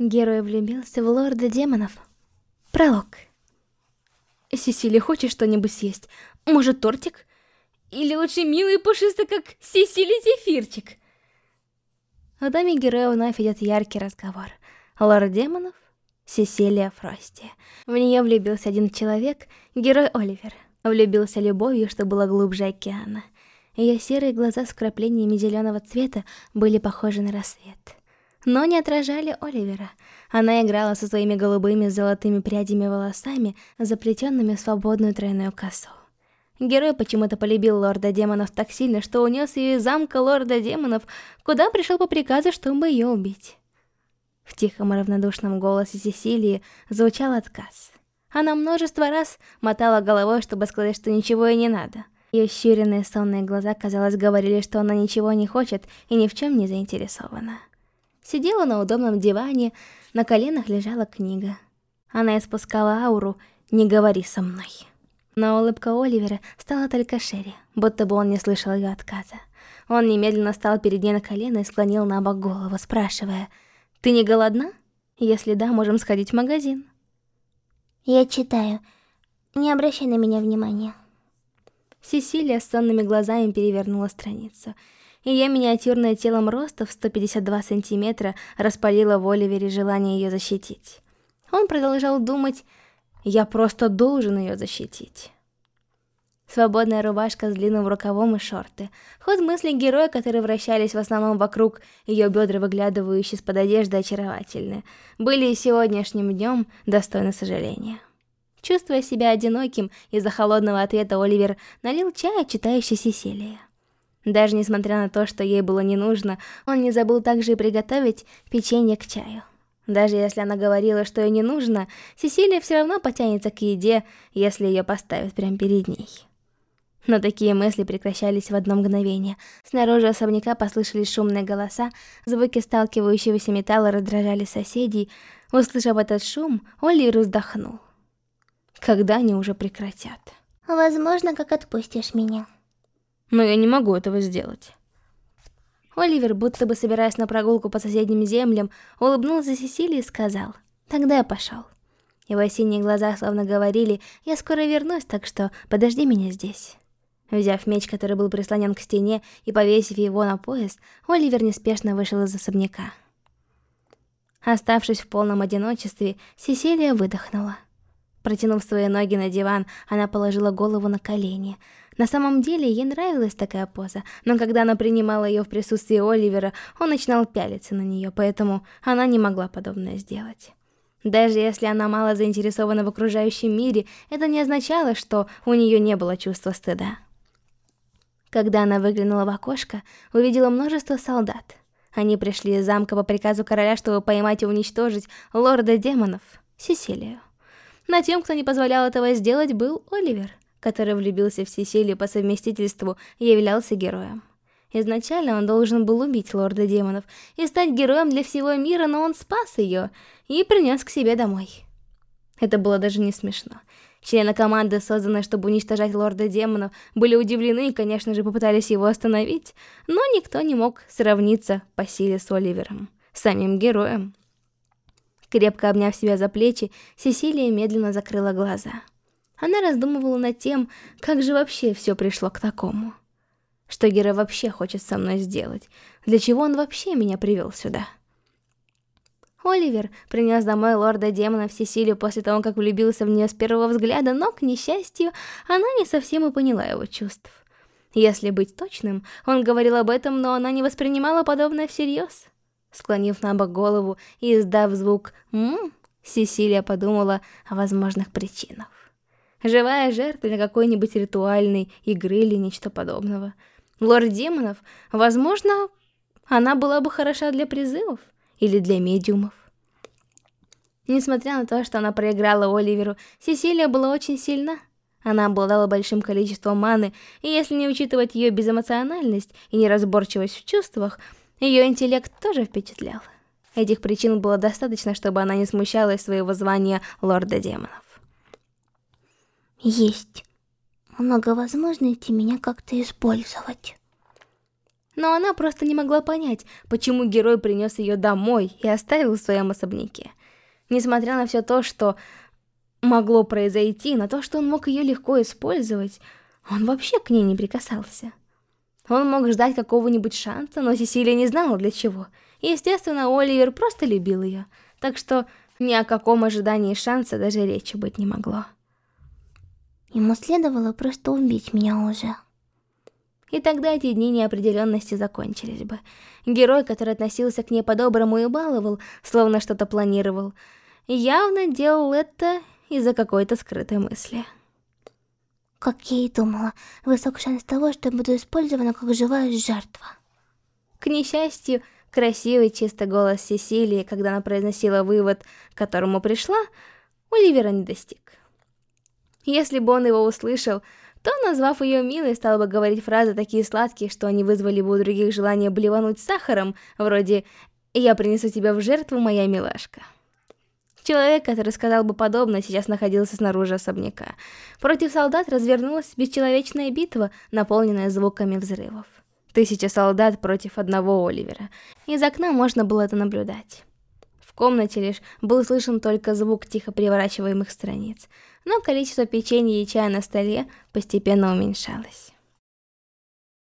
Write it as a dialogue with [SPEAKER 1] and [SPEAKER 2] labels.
[SPEAKER 1] Герой влюбился в лорда демонов. Пролог. Сесилия, хочешь что-нибудь съесть? Может, тортик? Или лучше милый и пушистый, как Сесилия Зефирчик? В доме героя вновь идет яркий разговор. Лорд демонов, Сесилия Фрости. В нее влюбился один человек, герой Оливер. Влюбился любовью, что было глубже океана. Ее серые глаза с вкраплениями зеленого цвета были похожи на рассвет но не отражали Оливера. Она играла со своими голубыми с золотыми прядями волосами, заплетенными в свободную тройную косу. Герой почему-то полюбил лорда демонов так сильно, что унес ее из замка лорда демонов, куда пришел по приказу, чтобы ее убить. В тихом равнодушном голосе Сесилии звучал отказ. Она множество раз мотала головой, чтобы сказать, что ничего и не надо. Ее щуренные сонные глаза, казалось, говорили, что она ничего не хочет и ни в чем не заинтересована. Сидела на удобном диване, на коленах лежала книга. Она испускала ауру «Не говори со мной». Но улыбка Оливера стала только шире, будто бы он не слышал ее отказа. Он немедленно стал перед ней на колено и склонил на бок голову, спрашивая «Ты не голодна? Если да, можем сходить в магазин».
[SPEAKER 2] «Я читаю. Не обращай на меня внимания».
[SPEAKER 1] Сесилия с сонными глазами перевернула страницу – ее миниатюрное телом роста в 152 сантиметра распалило в Оливере желание ее защитить. Он продолжал думать, я просто должен ее защитить. Свободная рубашка с длинным рукавом и шорты. Ход мысли героя, которые вращались в основном вокруг ее бедра, выглядывающие из-под одежды, очаровательны, были и сегодняшним днем достойны сожаления. Чувствуя себя одиноким из-за холодного ответа, Оливер налил чая, читающий Сесилия. Даже несмотря на то, что ей было не нужно, он не забыл также и приготовить печенье к чаю. Даже если она говорила, что ей не нужно, Сесилия все равно потянется к еде, если ее поставят прямо перед ней. Но такие мысли прекращались в одно мгновение. Снаружи особняка послышались шумные голоса, звуки сталкивающегося металла раздражали соседей. Услышав этот шум, Оливер вздохнул. Когда они уже прекратят?
[SPEAKER 2] Возможно, как отпустишь меня
[SPEAKER 1] но я не могу этого сделать. Оливер, будто бы собираясь на прогулку по соседним землям, улыбнулся Сесилии и сказал, «Тогда я пошел». Его синие глаза словно говорили, «Я скоро вернусь, так что подожди меня здесь». Взяв меч, который был прислонен к стене, и повесив его на пояс, Оливер неспешно вышел из особняка. Оставшись в полном одиночестве, Сесилия выдохнула. Протянув свои ноги на диван, она положила голову на колени. На самом деле, ей нравилась такая поза, но когда она принимала ее в присутствии Оливера, он начинал пялиться на нее, поэтому она не могла подобное сделать. Даже если она мало заинтересована в окружающем мире, это не означало, что у нее не было чувства стыда. Когда она выглянула в окошко, увидела множество солдат. Они пришли из замка по приказу короля, чтобы поймать и уничтожить лорда демонов, Сесилию. Но тем, кто не позволял этого сделать, был Оливер, который влюбился в Сесилию по совместительству являлся героем. Изначально он должен был убить лорда демонов и стать героем для всего мира, но он спас ее и принес к себе домой. Это было даже не смешно. Члены команды, созданной, чтобы уничтожать лорда демонов, были удивлены и, конечно же, попытались его остановить, но никто не мог сравниться по силе с Оливером, самим героем. Крепко обняв себя за плечи, Сесилия медленно закрыла глаза. Она раздумывала над тем, как же вообще все пришло к такому. Что Гера вообще хочет со мной сделать? Для чего он вообще меня привел сюда? Оливер принес домой лорда демонов Сесилию после того, как влюбился в нее с первого взгляда, но, к несчастью, она не совсем и поняла его чувств. Если быть точным, он говорил об этом, но она не воспринимала подобное всерьез. Склонив на бок голову и издав звук «ммм», Сесилия подумала о возможных причинах. Живая жертва для какой-нибудь ритуальной игры или нечто подобного. Лорд демонов, возможно, она была бы хороша для призывов или для медиумов. Несмотря на то, что она проиграла Оливеру, Сесилия была очень сильна. Она обладала большим количеством маны, и если не учитывать ее безэмоциональность и неразборчивость в чувствах, ее интеллект тоже впечатлял. Этих причин было достаточно, чтобы она не смущалась своего звания лорда демонов.
[SPEAKER 2] Есть много возможностей меня как-то использовать.
[SPEAKER 1] но она просто не могла понять, почему герой принес ее домой и оставил в своем особняке. Несмотря на все то, что могло произойти, на то, что он мог ее легко использовать, он вообще к ней не прикасался. Он мог ждать какого-нибудь шанса, но Сесилия не знала для чего. Естественно, Оливер просто любил ее, так что ни о каком ожидании шанса даже речи быть не могло.
[SPEAKER 2] Ему следовало просто убить меня уже.
[SPEAKER 1] И тогда эти дни неопределенности закончились бы. Герой, который относился к ней по-доброму и баловал, словно что-то планировал, явно делал это из-за какой-то скрытой мысли.
[SPEAKER 2] Как я и думала, высок шанс того, что буду использована как живая жертва.
[SPEAKER 1] К несчастью, красивый чистый голос Сесилии, когда она произносила вывод, к которому пришла, Оливера не достиг. Если бы он его услышал, то, назвав ее милой, стал бы говорить фразы такие сладкие, что они вызвали бы у других желание блевануть сахаром, вроде «Я принесу тебя в жертву, моя милашка». Человек, который сказал бы подобное, сейчас находился снаружи особняка. Против солдат развернулась бесчеловечная битва, наполненная звуками взрывов. Тысяча солдат против одного Оливера. Из окна можно было это наблюдать. Комнате лишь был слышен только звук тихо переворачиваемых страниц, но количество печенья и чая на столе постепенно уменьшалось.